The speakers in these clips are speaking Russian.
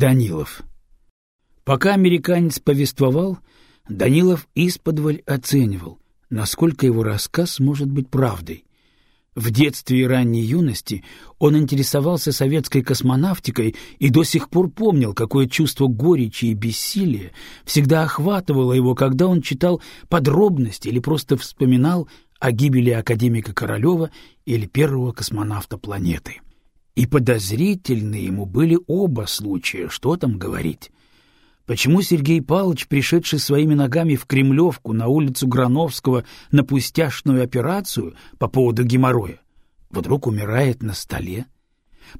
Данилов. Пока американец повествовал, Данилов исподволь оценивал, насколько его рассказ может быть правдой. В детстве и ранней юности он интересовался советской космонавтикой и до сих пор помнил, какое чувство горечи и бессилия всегда охватывало его, когда он читал подробности или просто вспоминал о гибели академика Королева или первого космонавта планеты. И подозрительны ему были оба случая, что там говорить. Почему Сергей Павлович, пришедший своими ногами в Кремлевку на улицу Грановского на пустяшную операцию по поводу геморроя, вдруг умирает на столе?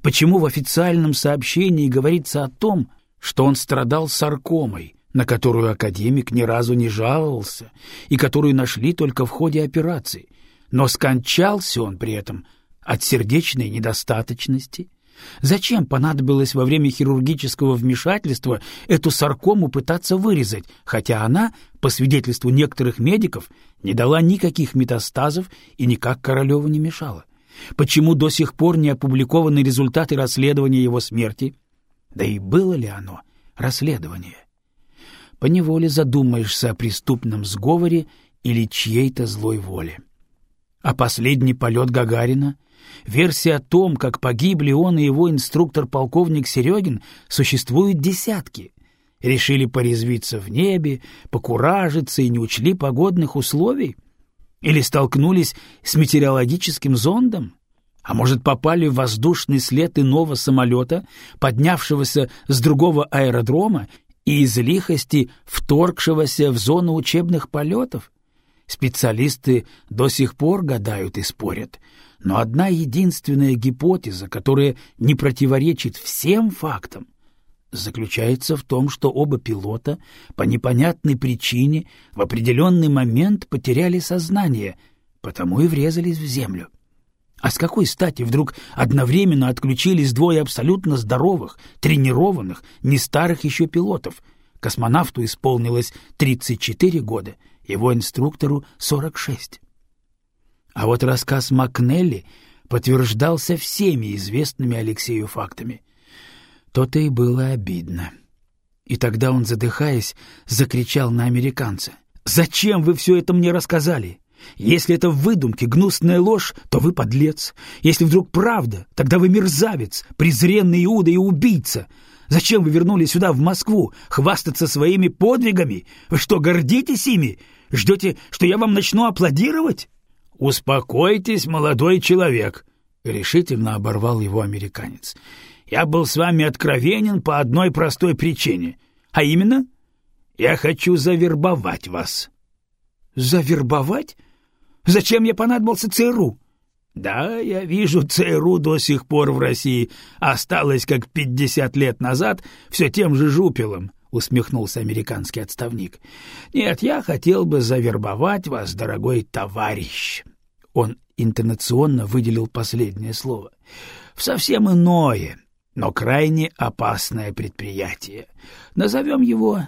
Почему в официальном сообщении говорится о том, что он страдал саркомой, на которую академик ни разу не жаловался и которую нашли только в ходе операции, но скончался он при этом от сердечной недостаточности? Зачем понадобилось во время хирургического вмешательства эту саркому пытаться вырезать, хотя она, по свидетельству некоторых медиков, не дала никаких метастазов и никак Королеву не мешала? Почему до сих пор не опубликованы результаты расследования его смерти? Да и было ли оно расследование? Поневоле задумаешься о преступном сговоре или чьей-то злой воле. А последний полет Гагарина — Версия о том, как погибли он и его инструктор-полковник Серегин, существует десятки. Решили порезвиться в небе, покуражиться и не учли погодных условий? Или столкнулись с метеорологическим зондом? А может, попали в воздушный след иного самолета, поднявшегося с другого аэродрома и из лихости вторгшегося в зону учебных полетов? Специалисты до сих пор гадают и спорят — но одна единственная гипотеза, которая не противоречит всем фактам, заключается в том, что оба пилота по непонятной причине в определенный момент потеряли сознание, потому и врезались в землю. А с какой стати вдруг одновременно отключились двое абсолютно здоровых, тренированных, не старых еще пилотов? Космонавту исполнилось 34 года, его инструктору — 46. А вот рассказ Макнелли подтверждался всеми известными Алексею фактами. То-то и было обидно. И тогда он, задыхаясь, закричал на американца. «Зачем вы все это мне рассказали? Если это выдумки, гнусная ложь, то вы подлец. Если вдруг правда, тогда вы мерзавец, презренный Иуда и убийца. Зачем вы вернулись сюда, в Москву, хвастаться своими подвигами? Вы что, гордитесь ими? Ждете, что я вам начну аплодировать?» «Успокойтесь, молодой человек», — решительно оборвал его американец. «Я был с вами откровенен по одной простой причине, а именно, я хочу завербовать вас». «Завербовать? Зачем я понадобился ЦРУ?» «Да, я вижу, ЦРУ до сих пор в России осталось как пятьдесят лет назад все тем же жупелом», — усмехнулся американский отставник. «Нет, я хотел бы завербовать вас, дорогой товарищ. Он интонационно выделил последнее слово. «В совсем иное, но крайне опасное предприятие. Назовем его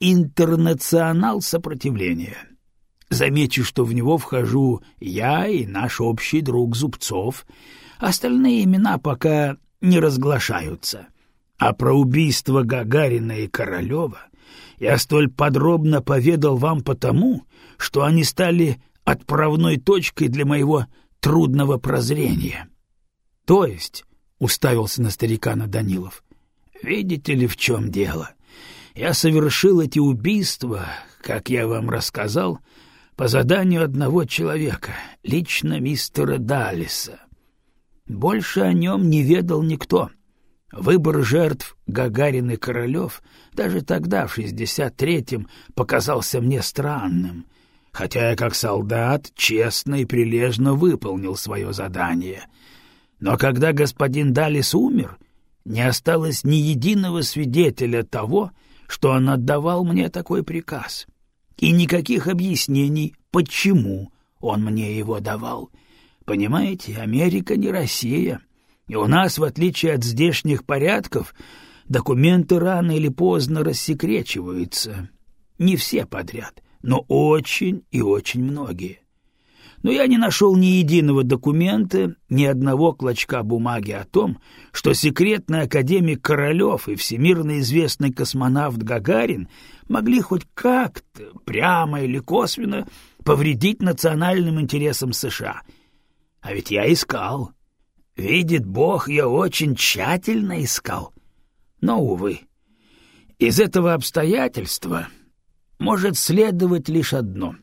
«Интернационал сопротивления». Замечу, что в него вхожу я и наш общий друг Зубцов. Остальные имена пока не разглашаются. А про убийство Гагарина и Королева я столь подробно поведал вам потому, что они стали отправной точкой для моего трудного прозрения. — То есть, — уставился на старикана Данилов, — видите ли, в чем дело? Я совершил эти убийства, как я вам рассказал, по заданию одного человека, лично мистера Даллиса. Больше о нем не ведал никто. Выбор жертв Гагарин и Королев даже тогда, в шестьдесят третьем, показался мне странным — хотя я как солдат честно и прилежно выполнил свое задание. Но когда господин Далис умер, не осталось ни единого свидетеля того, что он отдавал мне такой приказ, и никаких объяснений, почему он мне его давал. Понимаете, Америка не Россия, и у нас, в отличие от здешних порядков, документы рано или поздно рассекречиваются. Не все подряд — но очень и очень многие. но я не нашел ни единого документа, ни одного клочка бумаги о том, что секретный академик Королев и всемирно известный космонавт Гагарин могли хоть как-то, прямо или косвенно, повредить национальным интересам США. А ведь я искал. Видит Бог, я очень тщательно искал. Но, увы, из этого обстоятельства может следовать лишь одно.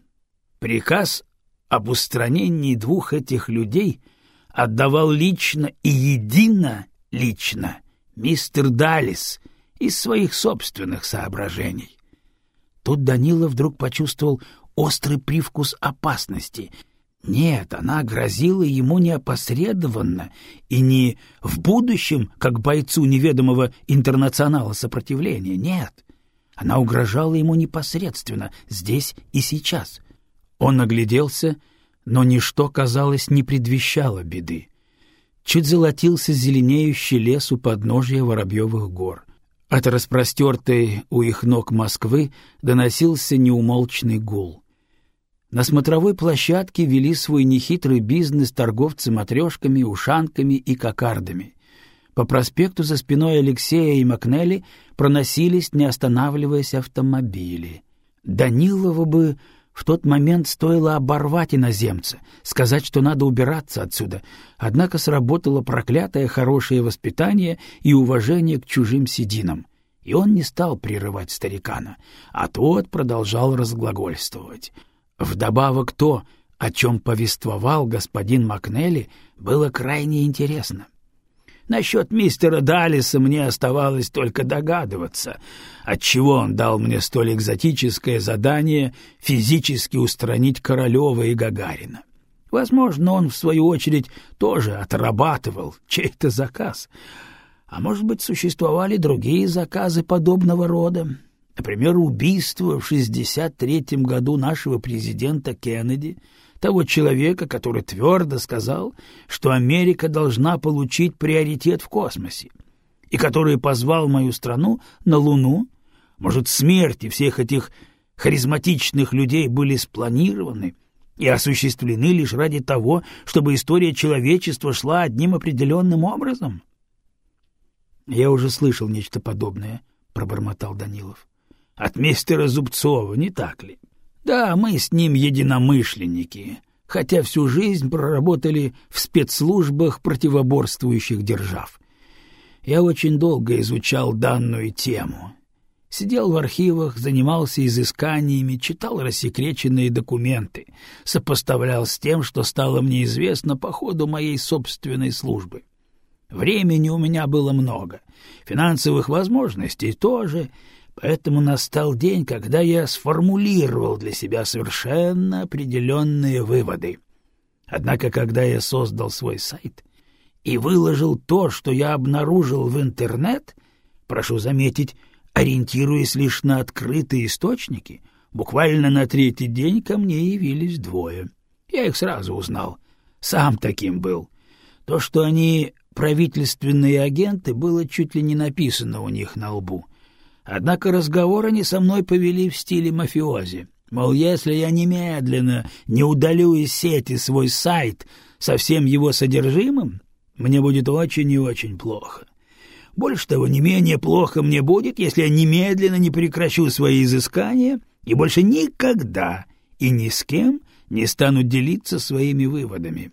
Приказ об устранении двух этих людей отдавал лично и едино лично мистер Далис из своих собственных соображений. Тут Данила вдруг почувствовал острый привкус опасности. Нет, она грозила ему не опосредованно и не в будущем, как бойцу неведомого интернационала сопротивления. Нет, она угрожала ему непосредственно, здесь и сейчас. Он огляделся, но ничто, казалось, не предвещало беды. Чуть золотился зеленеющий лес у подножия Воробьевых гор. От распростертой у их ног Москвы доносился неумолчный гул. На смотровой площадке вели свой нехитрый бизнес торговцы матрешками, ушанками и кокардами. По проспекту за спиной Алексея и Макнелли проносились, не останавливаясь, автомобили. Данилова бы в тот момент стоило оборвать иноземца, сказать, что надо убираться отсюда, однако сработало проклятое хорошее воспитание и уважение к чужим сединам, и он не стал прерывать старикана, а тот продолжал разглагольствовать. Вдобавок то, о чем повествовал господин Макнелли, было крайне интересно. Насчет мистера Далиса мне оставалось только догадываться, отчего он дал мне столь экзотическое задание физически устранить Королева и Гагарина. Возможно, он, в свою очередь, тоже отрабатывал чей-то заказ. А может быть, существовали другие заказы подобного рода? Например, убийство в 63-м году нашего президента Кеннеди — того человека, который твердо сказал, что Америка должна получить приоритет в космосе, и который позвал мою страну на Луну, может, смерти всех этих харизматичных людей были спланированы и осуществлены лишь ради того, чтобы история человечества шла одним определенным образом? — Я уже слышал нечто подобное, — пробормотал Данилов. — От мистера Зубцова, не так ли? — да, мы с ним единомышленники, хотя всю жизнь проработали в спецслужбах противоборствующих держав. Я очень долго изучал данную тему. Сидел в архивах, занимался изысканиями, читал рассекреченные документы, сопоставлял с тем, что стало мне известно по ходу моей собственной службы. Времени у меня было много, финансовых возможностей тоже — Поэтому настал день, когда я сформулировал для себя совершенно определенные выводы. Однако, когда я создал свой сайт и выложил то, что я обнаружил в интернет, прошу заметить, ориентируясь лишь на открытые источники, буквально на третий день ко мне явились двое. Я их сразу узнал. Сам таким был. То, что они правительственные агенты, было чуть ли не написано у них на лбу — Однако разговор они со мной повели в стиле мафиози. Мол, если я немедленно не удалю из сети свой сайт со всем его содержимым, мне будет очень и очень плохо. Больше того, не менее плохо мне будет, если я немедленно не прекращу свои изыскания и больше никогда и ни с кем не стану делиться своими выводами.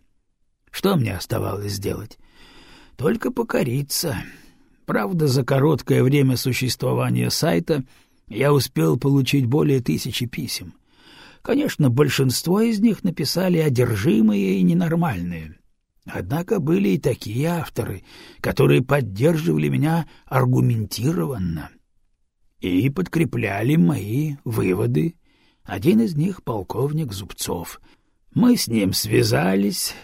Что мне оставалось сделать? Только покориться. Правда, за короткое время существования сайта я успел получить более тысячи писем. Конечно, большинство из них написали одержимые и ненормальные. Однако были и такие авторы, которые поддерживали меня аргументированно и подкрепляли мои выводы. Один из них — полковник Зубцов. Мы с ним связались.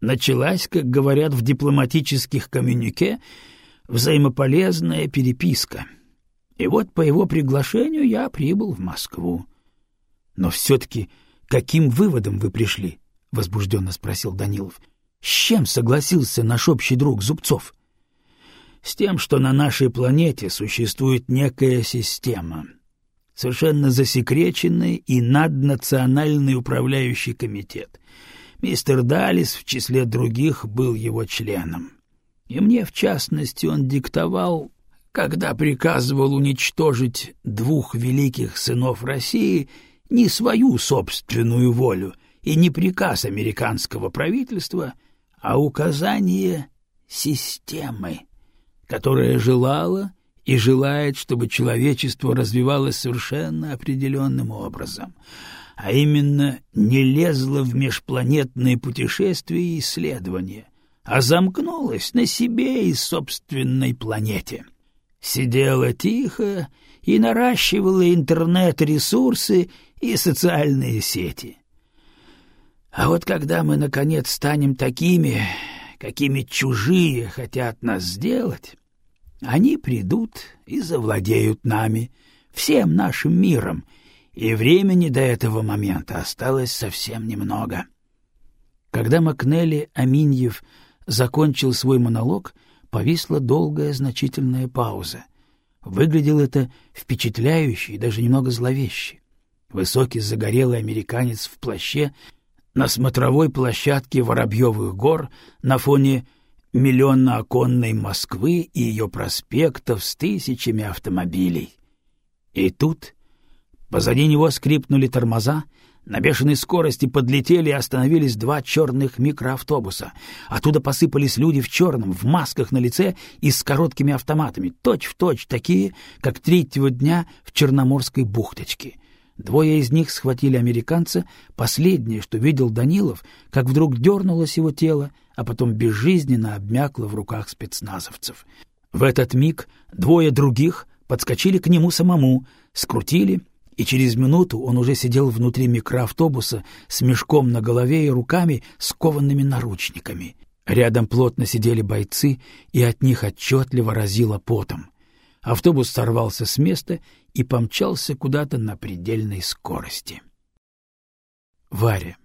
Началась, как говорят в дипломатических коммюнике, взаимополезная переписка. И вот по его приглашению я прибыл в Москву. — Но все-таки каким выводом вы пришли? — возбужденно спросил Данилов. — С чем согласился наш общий друг Зубцов? — С тем, что на нашей планете существует некая система, совершенно засекреченный и наднациональный управляющий комитет — Мистер Далис в числе других был его членом. И мне, в частности, он диктовал, когда приказывал уничтожить двух великих сынов России, не свою собственную волю и не приказ американского правительства, а указание системы, которая желала и желает, чтобы человечество развивалось совершенно определенным образом, а именно не лезло в межпланетные путешествия и исследования, а замкнулось на себе и собственной планете. Сидела тихо и наращивала интернет-ресурсы и социальные сети. А вот когда мы, наконец, станем такими, какими чужие хотят нас сделать, они придут и завладеют нами, всем нашим миром, и времени до этого момента осталось совсем немного. Когда Макнелли Аминьев закончил свой монолог, повисла долгая значительная пауза. Выглядело это впечатляюще и даже немного зловеще. Высокий загорелый американец в плаще на смотровой площадке Воробьевых гор на фоне миллионно-оконной Москвы и ее проспектов с тысячами автомобилей. И тут позади него скрипнули тормоза, на бешеной скорости подлетели и остановились два черных микроавтобуса. Оттуда посыпались люди в черном, в масках на лице и с короткими автоматами, точь-в-точь точь такие, как третьего дня в Черноморской бухточке. Двое из них схватили американца, последнее, что видел Данилов, как вдруг дернулось его тело, а потом безжизненно обмякло в руках спецназовцев. В этот миг двое других подскочили к нему самому, скрутили, и через минуту он уже сидел внутри микроавтобуса с мешком на голове и руками, скованными наручниками. Рядом плотно сидели бойцы, и от них отчетливо разило потом. Автобус сорвался с места и помчался куда-то на предельной скорости. Варя.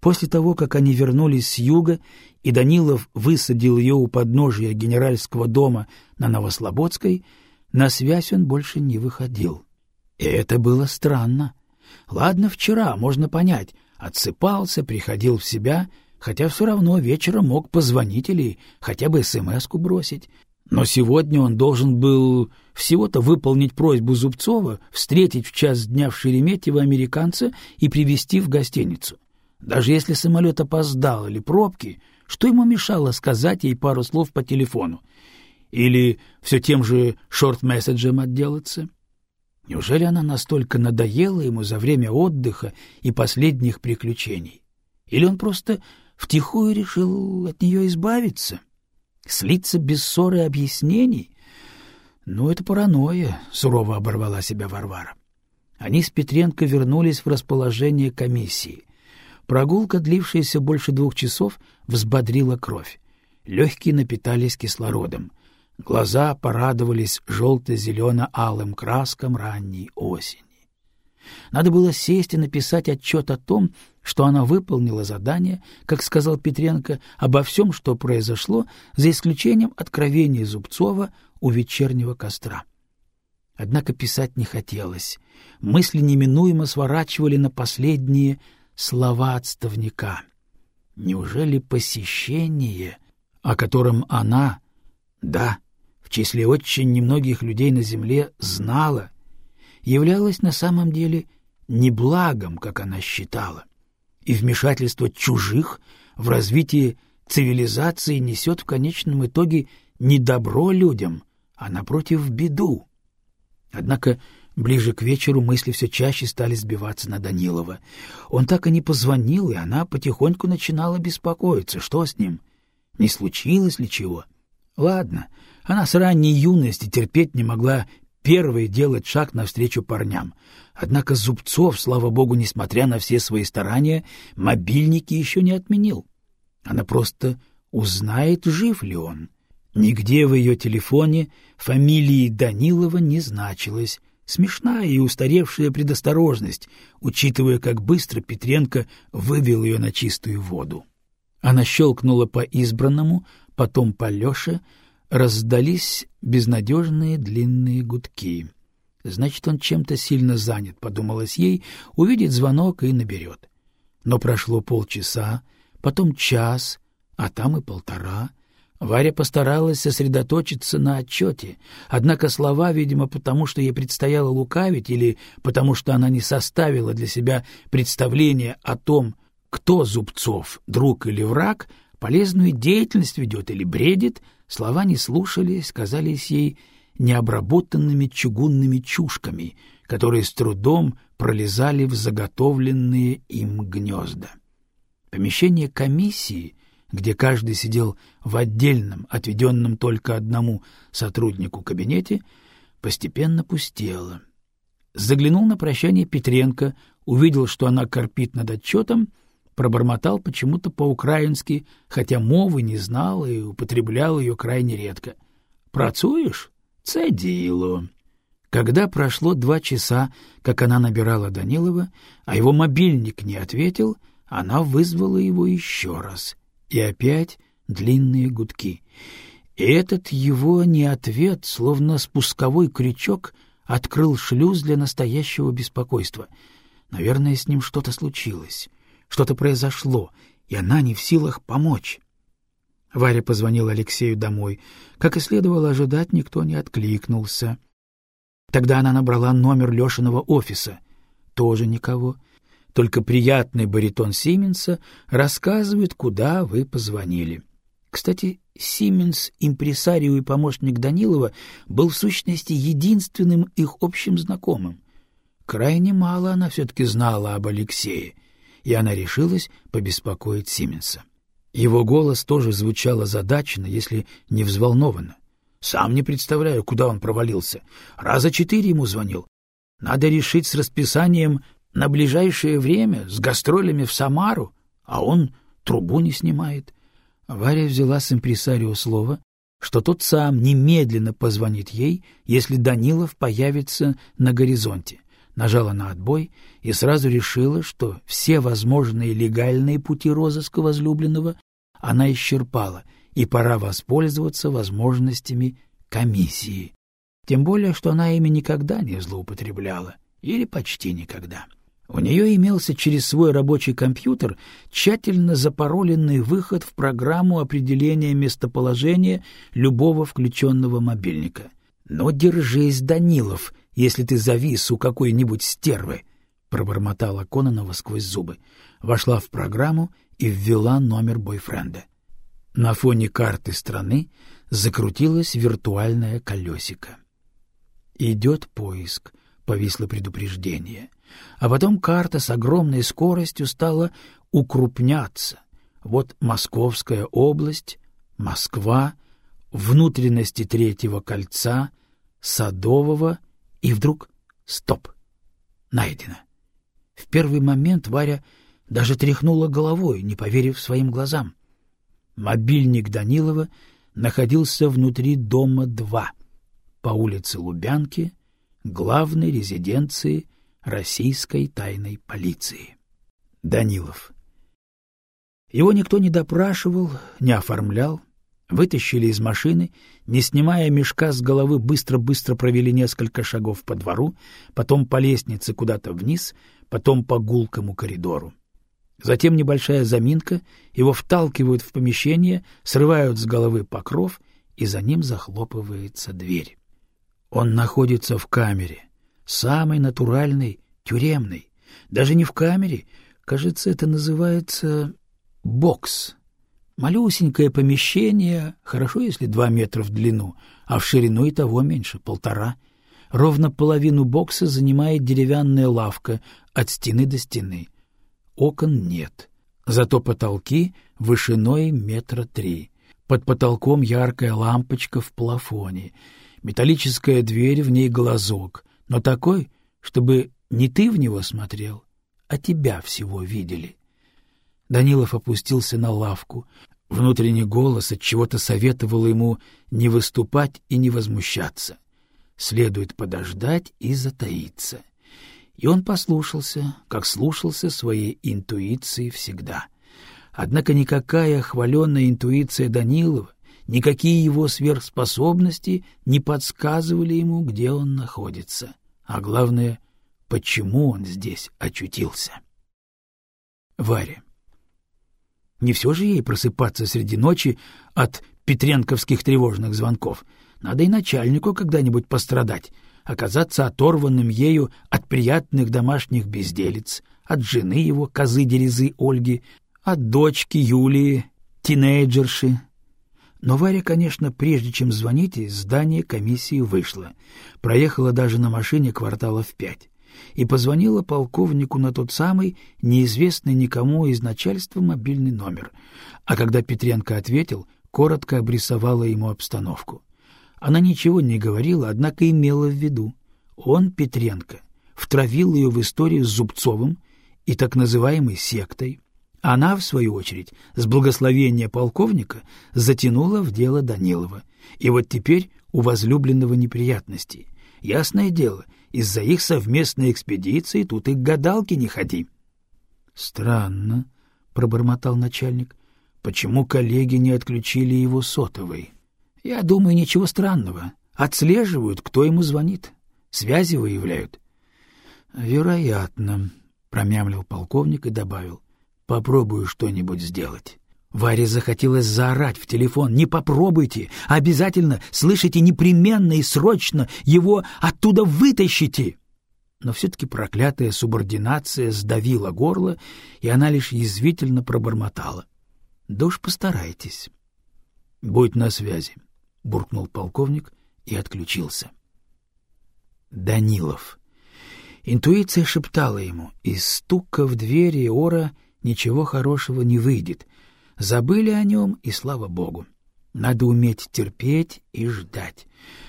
После того, как они вернулись с юга, и Данилов высадил ее у подножия генеральского дома на Новослободской, на связь он больше не выходил. И это было странно. Ладно, вчера, можно понять, отсыпался, приходил в себя, хотя все равно вечером мог позвонить или хотя бы СМС-ку бросить. Но сегодня он должен был всего-то выполнить просьбу Зубцова встретить в час дня в Шереметьево американца и привезти в гостиницу. Даже если самолет опоздал или пробки, что ему мешало сказать ей пару слов по телефону? Или все тем же шорт-месседжем отделаться? Неужели она настолько надоела ему за время отдыха и последних приключений? Или он просто втихую решил от нее избавиться? — Слиться без ссоры и объяснений? Ну, это паранойя, — сурово оборвала себя Варвара. Они с Петренко вернулись в расположение комиссии. Прогулка, длившаяся больше двух часов, взбодрила кровь. Легкие напитались кислородом. Глаза порадовались желто-зелено-алым краскам ранней осени. Надо было сесть и написать отчет о том, что она выполнила задание, как сказал Петренко, обо всем, что произошло, за исключением откровения Зубцова у вечернего костра. Однако писать не хотелось. Мысли неминуемо сворачивали на последние слова отставника. Неужели посещение, о котором она, да, в числе очень немногих людей на земле, знала, являлось на самом деле не благом, как она считала, и вмешательство чужих в развитие цивилизации несет в конечном итоге не добро людям, а, напротив, беду. Однако ближе к вечеру мысли все чаще стали сбиваться на Данилова. Он так и не позвонил, и она потихоньку начинала беспокоиться. Что с ним? Не случилось ли чего? Ладно, она с ранней юности терпеть не могла первой делать шаг навстречу парням. Однако Зубцов, слава богу, несмотря на все свои старания, мобильники еще не отменил. Она просто узнает, жив ли он. Нигде в ее телефоне фамилии Данилова не значилось. Смешная и устаревшая предосторожность, учитывая, как быстро Петренко вывел ее на чистую воду. Она щелкнула по избранному, потом по Леше, раздались безнадежные длинные гудки. Значит, он чем-то сильно занят, подумалось ей, увидит звонок и наберет. Но прошло полчаса, потом час, а там и полтора. Варя постаралась сосредоточиться на отчете, однако слова, видимо, потому что ей предстояло лукавить или потому что она не составила для себя представление о том, кто Зубцов, друг или враг, полезную деятельность ведет или бредит, слова не слушались, казались ей необработанными чугунными чушками, которые с трудом пролезали в заготовленные им гнезда. Помещение комиссии, где каждый сидел в отдельном, отведенном только одному сотруднику кабинете, постепенно пустело. Заглянул на прощание Петренко, увидел, что она корпит над отчетом, пробормотал почему-то по-украински, хотя мовы не знал и употреблял ее крайне редко. «Працуешь? Це діло». Когда прошло два часа, как она набирала Данилова, а его мобильник не ответил, она вызвала его еще раз. И опять длинные гудки. И этот его неответ, словно спусковой крючок, открыл шлюз для настоящего беспокойства. Наверное, с ним что-то случилось, что-то произошло, и она не в силах помочь. Варя позвонила Алексею домой. Как и следовало ожидать, никто не откликнулся. Тогда она набрала номер Лешиного офиса. Тоже никого. Только приятный баритон Сименса рассказывает, куда вы позвонили. Кстати, Сименс, импресарио и помощник Данилова, был в сущности единственным их общим знакомым. Крайне мало она все-таки знала об Алексее, и она решилась побеспокоить Сименса. Его голос тоже звучал озадаченно, если не взволнованно. Сам не представляю, куда он провалился. Раза четыре ему звонил. Надо решить с расписанием на ближайшее время, с гастролями в Самару, а он трубу не снимает. Варя взяла с импресарио слово, что тот сам немедленно позвонит ей, если Данилов появится на горизонте. Нажала на отбой и сразу решила, что все возможные легальные пути розыска возлюбленного она исчерпала — и пора воспользоваться возможностями комиссии. Тем более, что она ими никогда не злоупотребляла, или почти никогда. У нее имелся через свой рабочий компьютер тщательно запароленный выход в программу определения местоположения любого включенного мобильника. «Но держись, Данилов, если ты завис у какой-нибудь стервы!» — пробормотала Кононова сквозь зубы. Вошла в программу и ввела номер бойфренда. На фоне карты страны закрутилось виртуальное колесико. «Идет поиск», — повисло предупреждение. А потом карта с огромной скоростью стала укрупняться. Вот Московская область, Москва, внутренности Третьего кольца, Садового, и вдруг — стоп! Найдено. В первый момент Варя даже тряхнула головой, не поверив своим глазам. Мобильник Данилова находился внутри дома 2 по улице Лубянки, главной резиденции российской тайной полиции. Данилов. Его никто не допрашивал, не оформлял. Вытащили из машины, не снимая мешка с головы, быстро-быстро провели несколько шагов по двору, потом по лестнице куда-то вниз, потом по гулкому коридору. Затем небольшая заминка, его вталкивают в помещение, срывают с головы покров, и за ним захлопывается дверь. Он находится в камере, самой натуральной, тюремной. Даже не в камере, кажется, это называется бокс. Малюсенькое помещение, хорошо, если два метра в длину, а в ширину и того меньше, полтора. Ровно половину бокса занимает деревянная лавка от стены до стены — Окон нет, зато потолки вышиной метра три. Под потолком яркая лампочка в плафоне, металлическая дверь, в ней глазок, но такой, чтобы не ты в него смотрел, а тебя всего видели. Данилов опустился на лавку. Внутренний голос от чего-то советовал ему не выступать и не возмущаться. Следует подождать и затаиться. И он послушался, как слушался своей интуиции всегда. Однако никакая хваленная интуиция Данилова, никакие его сверхспособности не подсказывали ему, где он находится, а главное, почему он здесь очутился. Варя. Не все же ей просыпаться среди ночи от петренковских тревожных звонков. Надо и начальнику когда-нибудь пострадать, оказаться оторванным ею от приятных домашних безделиц, от жены его, козы-дерезы Ольги, от дочки Юлии, тинейджерши. Но Варя, конечно, прежде чем звонить, из здания комиссии вышла. Проехала даже на машине кварталов пять и позвонила полковнику на тот самый, неизвестный никому из начальства мобильный номер. А когда Петренко ответил, коротко обрисовала ему обстановку. Она ничего не говорила, однако имела в виду. Он, Петренко, втравил ее в историю с Зубцовым и так называемой сектой. Она, в свою очередь, с благословения полковника затянула в дело Данилова. И вот теперь у возлюбленного неприятности. Ясное дело, из-за их совместной экспедиции тут и к гадалке не ходи. — Странно, — пробормотал начальник. — Почему коллеги не отключили его сотовый? — Я думаю, ничего странного. Отслеживают, кто ему звонит. Связи выявляют. — Вероятно, — промямлил полковник и добавил. — Попробую что-нибудь сделать. Варе захотелось заорать в телефон. «Не попробуйте! Обязательно! Слышите, непременно и срочно его оттуда вытащите!» Но все-таки проклятая субординация сдавила горло, и она лишь язвительно пробормотала. «Да уж постарайтесь». «Будь на связи», — буркнул полковник и отключился. Данилов. Интуиция шептала ему, из стука в двери Ора ничего хорошего не выйдет — Забыли о нем, и слава богу. Надо уметь терпеть и ждать.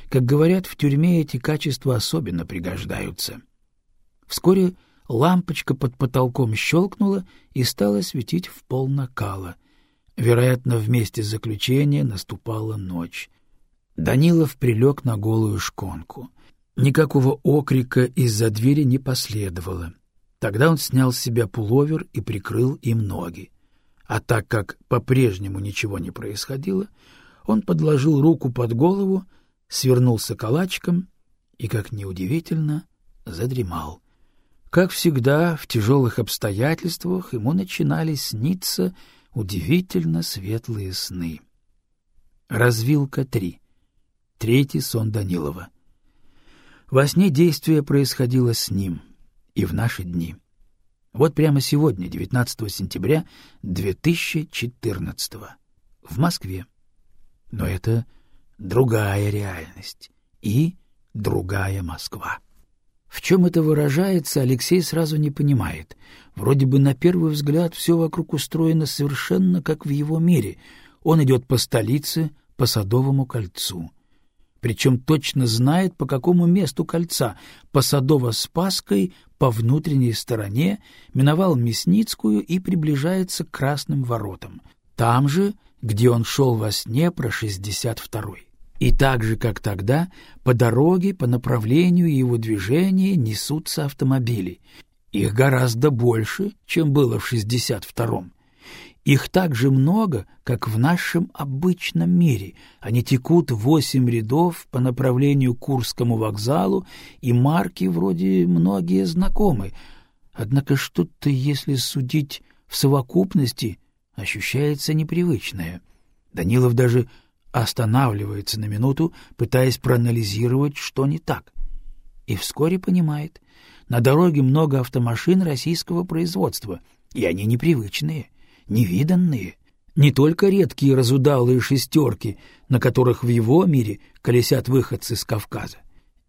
Как говорят, в тюрьме эти качества особенно пригождаются. Вскоре лампочка под потолком щелкнула и стала светить в пол накала. Вероятно, вместе заключения наступала ночь. Данилов прилег на голую шконку. Никакого окрика из-за двери не последовало. Тогда он снял с себя пуловер и прикрыл им ноги. А так как по-прежнему ничего не происходило, он подложил руку под голову, свернулся калачиком и, как неудивительно, задремал. Как всегда, в тяжелых обстоятельствах ему начинали сниться удивительно светлые сны. Развилка 3. Третий сон Данилова. Во сне действие происходило с ним и в наши дни. Вот прямо сегодня, 19 сентября 2014 в Москве. Но это другая реальность и другая Москва. В чем это выражается, Алексей сразу не понимает. Вроде бы на первый взгляд все вокруг устроено совершенно как в его мире. Он идет по столице, по Садовому кольцу причем точно знает, по какому месту кольца, по Садово-Спасской, по внутренней стороне, миновал Мясницкую и приближается к Красным воротам, там же, где он шел во сне про 62-й. И так же, как тогда, по дороге, по направлению его движения несутся автомобили. Их гораздо больше, чем было в 62-м. Их так же много, как в нашем обычном мире. Они текут восемь рядов по направлению к Курскому вокзалу, и марки вроде многие знакомы. Однако что-то, если судить в совокупности, ощущается непривычное. Данилов даже останавливается на минуту, пытаясь проанализировать, что не так. И вскоре понимает, на дороге много автомашин российского производства, и они непривычные невиданные, не только редкие разудалые шестерки, на которых в его мире колесят выходцы с Кавказа,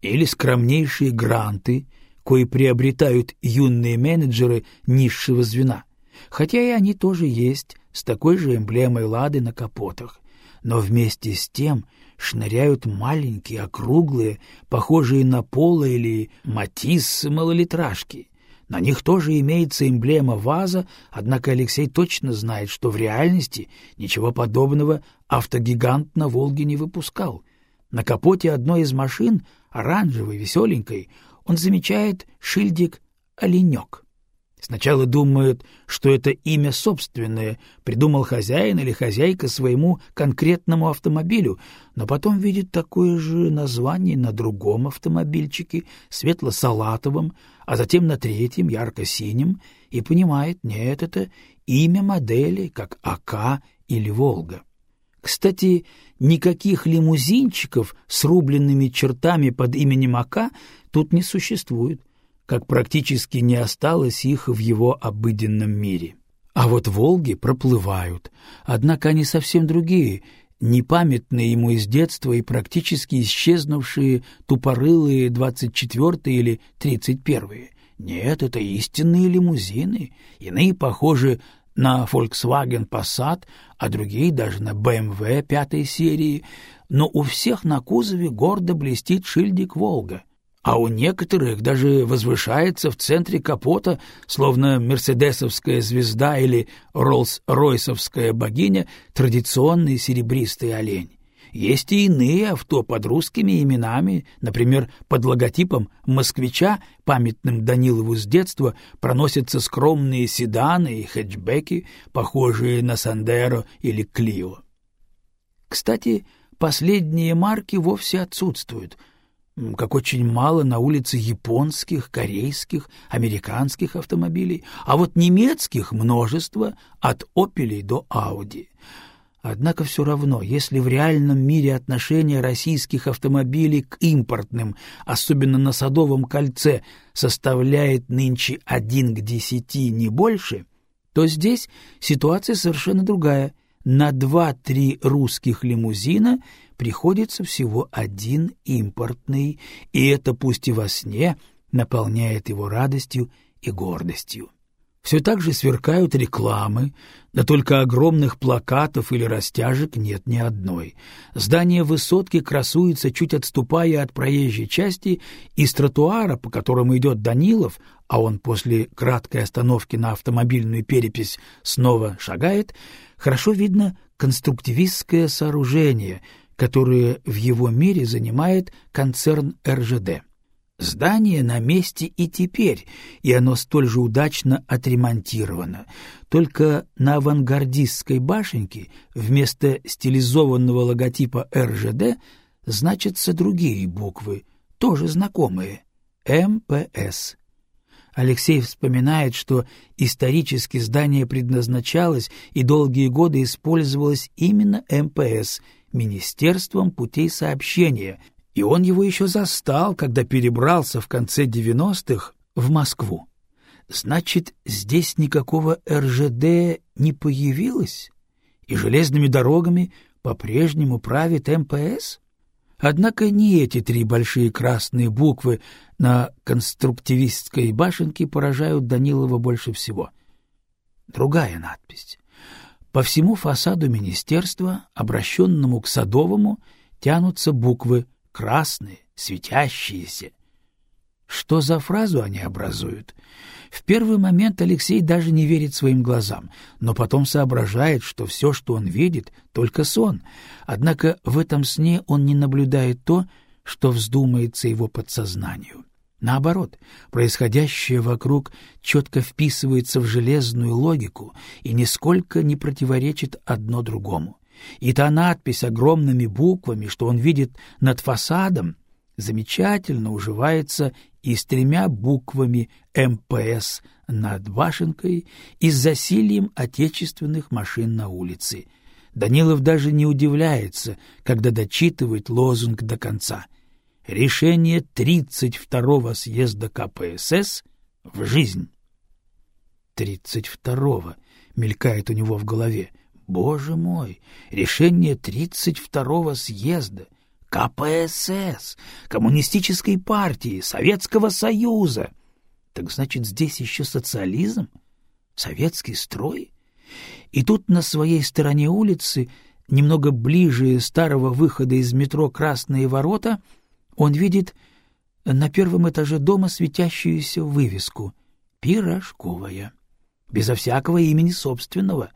или скромнейшие гранты, кои приобретают юные менеджеры низшего звена, хотя и они тоже есть, с такой же эмблемой «Лады» на капотах, но вместе с тем шныряют маленькие, округлые, похожие на поло или матисс малолитражки, на них тоже имеется эмблема ваза, однако Алексей точно знает, что в реальности ничего подобного автогигант на Волге не выпускал. На капоте одной из машин, оранжевой, веселенькой, он замечает шильдик «Оленек». Сначала думают, что это имя собственное, придумал хозяин или хозяйка своему конкретному автомобилю, но потом видит такое же название на другом автомобильчике, светло-салатовом, а затем на третьем, ярко-синем, и понимает, нет, это имя модели, как АК или Волга. Кстати, никаких лимузинчиков с рубленными чертами под именем АК тут не существует как практически не осталось их в его обыденном мире. А вот «Волги» проплывают, однако они совсем другие, непамятные ему из детства и практически исчезнувшие тупорылые двадцать четвертые или тридцать первые. Нет, это истинные лимузины, иные похожи на Volkswagen Passat, а другие даже на BMW пятой серии, но у всех на кузове гордо блестит шильдик «Волга», а у некоторых даже возвышается в центре капота, словно мерседесовская звезда или роллс-ройсовская богиня, традиционный серебристый олень. Есть и иные авто под русскими именами, например, под логотипом «Москвича», памятным Данилову с детства, проносятся скромные седаны и хэтчбеки, похожие на Сандеро или Клио. Кстати, последние марки вовсе отсутствуют — как очень мало на улице японских, корейских, американских автомобилей, а вот немецких множество от «Опелей» до «Ауди». Однако все равно, если в реальном мире отношение российских автомобилей к импортным, особенно на Садовом кольце, составляет нынче один к десяти, не больше, то здесь ситуация совершенно другая. На два-три русских лимузина — приходится всего один импортный, и это пусть и во сне наполняет его радостью и гордостью. Все так же сверкают рекламы, да только огромных плакатов или растяжек нет ни одной. Здание высотки красуется, чуть отступая от проезжей части, и с тротуара, по которому идет Данилов, а он после краткой остановки на автомобильную перепись снова шагает, хорошо видно конструктивистское сооружение — которые в его мире занимает концерн РЖД. Здание на месте и теперь, и оно столь же удачно отремонтировано. Только на авангардистской башенке вместо стилизованного логотипа РЖД значатся другие буквы, тоже знакомые — МПС. Алексей вспоминает, что исторически здание предназначалось и долгие годы использовалось именно МПС — Министерством путей сообщения, и он его еще застал, когда перебрался в конце девяностых в Москву. Значит, здесь никакого РЖД не появилось, и железными дорогами по-прежнему правит МПС? Однако не эти три большие красные буквы на конструктивистской башенке поражают Данилова больше всего. Другая надпись. По всему фасаду министерства, обращенному к Садовому, тянутся буквы красные, светящиеся. Что за фразу они образуют? В первый момент Алексей даже не верит своим глазам, но потом соображает, что все, что он видит, — только сон. Однако в этом сне он не наблюдает то, что вздумается его подсознанию. Наоборот, происходящее вокруг четко вписывается в железную логику и нисколько не противоречит одно другому. И та надпись огромными буквами, что он видит над фасадом, замечательно уживается и с тремя буквами МПС над башенкой и с засильем отечественных машин на улице. Данилов даже не удивляется, когда дочитывает лозунг до конца — решение 32-го съезда КПСС в жизнь. 32-го мелькает у него в голове. Боже мой, решение 32-го съезда КПСС, Коммунистической партии, Советского Союза. Так значит, здесь еще социализм? Советский строй? И тут на своей стороне улицы, немного ближе старого выхода из метро «Красные ворота», он видит на первом этаже дома светящуюся вывеску «Пирожковая», безо всякого имени собственного.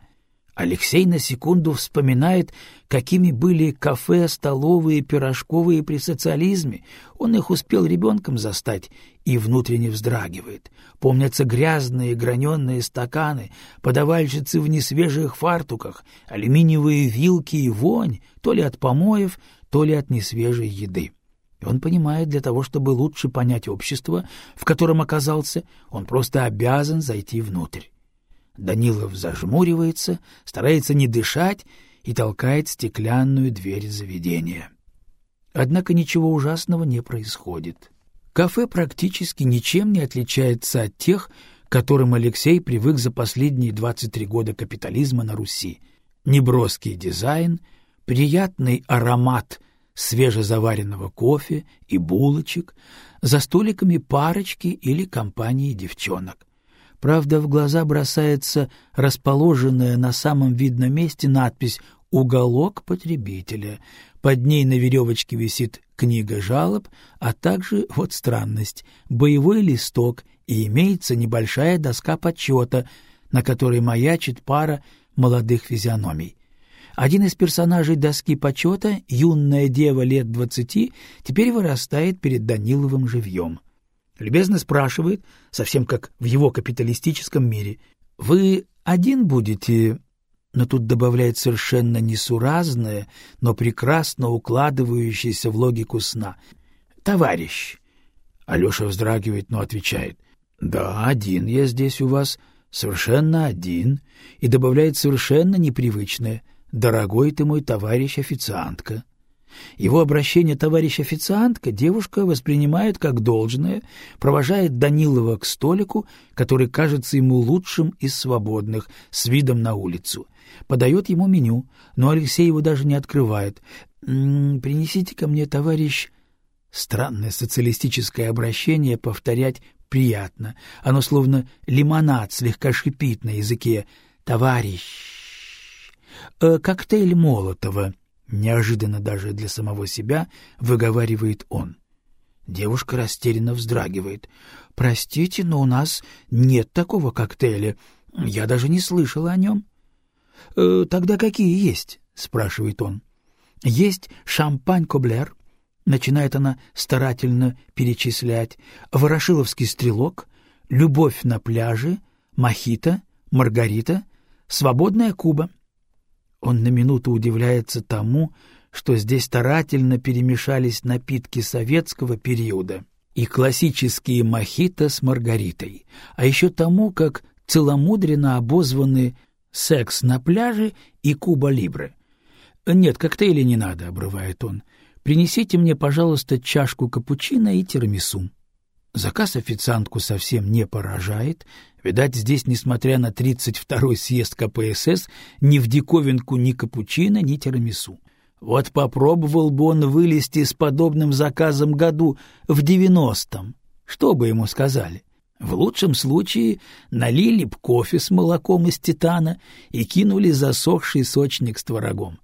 Алексей на секунду вспоминает, какими были кафе, столовые, пирожковые при социализме. Он их успел ребенком застать и внутренне вздрагивает. Помнятся грязные граненые стаканы, подавальщицы в несвежих фартуках, алюминиевые вилки и вонь, то ли от помоев, то ли от несвежей еды. И он понимает, для того, чтобы лучше понять общество, в котором оказался, он просто обязан зайти внутрь. Данилов зажмуривается, старается не дышать и толкает стеклянную дверь заведения. Однако ничего ужасного не происходит. Кафе практически ничем не отличается от тех, к которым Алексей привык за последние 23 года капитализма на Руси. Неброский дизайн, приятный аромат свежезаваренного кофе и булочек, за столиками парочки или компании девчонок. Правда, в глаза бросается расположенная на самом видном месте надпись «Уголок потребителя». Под ней на веревочке висит книга жалоб, а также, вот странность, боевой листок и имеется небольшая доска подсчета, на которой маячит пара молодых физиономий. Один из персонажей доски почета, юная дева лет двадцати, теперь вырастает перед Даниловым живьем. Любезно спрашивает, совсем как в его капиталистическом мире, «Вы один будете...» Но тут добавляет совершенно несуразное, но прекрасно укладывающееся в логику сна. «Товарищ!» Алеша вздрагивает, но отвечает. «Да, один я здесь у вас, совершенно один», и добавляет совершенно непривычное. «Дорогой ты мой товарищ официантка». Его обращение «товарищ официантка» девушка воспринимает как должное, провожает Данилова к столику, который кажется ему лучшим из свободных, с видом на улицу. Подает ему меню, но Алексей его даже не открывает. «М принесите ко мне, товарищ...» Странное социалистическое обращение повторять приятно. Оно словно лимонад слегка шипит на языке. «Товарищ...» э, «Коктейль Молотова», Неожиданно даже для самого себя выговаривает он. Девушка растерянно вздрагивает. «Простите, но у нас нет такого коктейля. Я даже не слышала о нем». «Э, «Тогда какие есть?» — спрашивает он. «Есть шампань-коблер», — начинает она старательно перечислять, «ворошиловский стрелок», «любовь на пляже», «мохито», «маргарита», «свободная Куба». Он на минуту удивляется тому, что здесь старательно перемешались напитки советского периода и классические мохито с маргаритой, а еще тому, как целомудренно обозваны секс на пляже и Куба-Либре. «Нет, коктейли не надо», — обрывает он. «Принесите мне, пожалуйста, чашку капучино и тирамису». Заказ официантку совсем не поражает. Видать, здесь, несмотря на 32-й съезд КПСС, ни в диковинку ни капучино, ни тирамису. Вот попробовал бы он вылезти с подобным заказом году в девяностом. Что бы ему сказали? В лучшем случае налили б кофе с молоком из титана и кинули засохший сочник с творогом.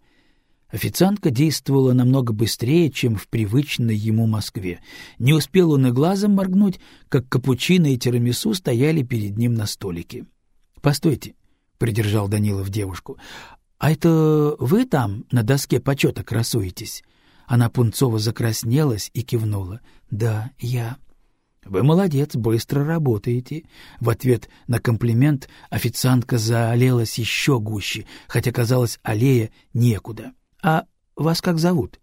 Официантка действовала намного быстрее, чем в привычной ему Москве. Не успел он и глазом моргнуть, как капучино и тирамису стояли перед ним на столике. — Постойте, — придержал Данилов девушку, — а это вы там на доске почета красуетесь? Она пунцово закраснелась и кивнула. — Да, я. — Вы молодец, быстро работаете. В ответ на комплимент официантка заолелась еще гуще, хотя, казалось, аллея некуда. — а вас как зовут?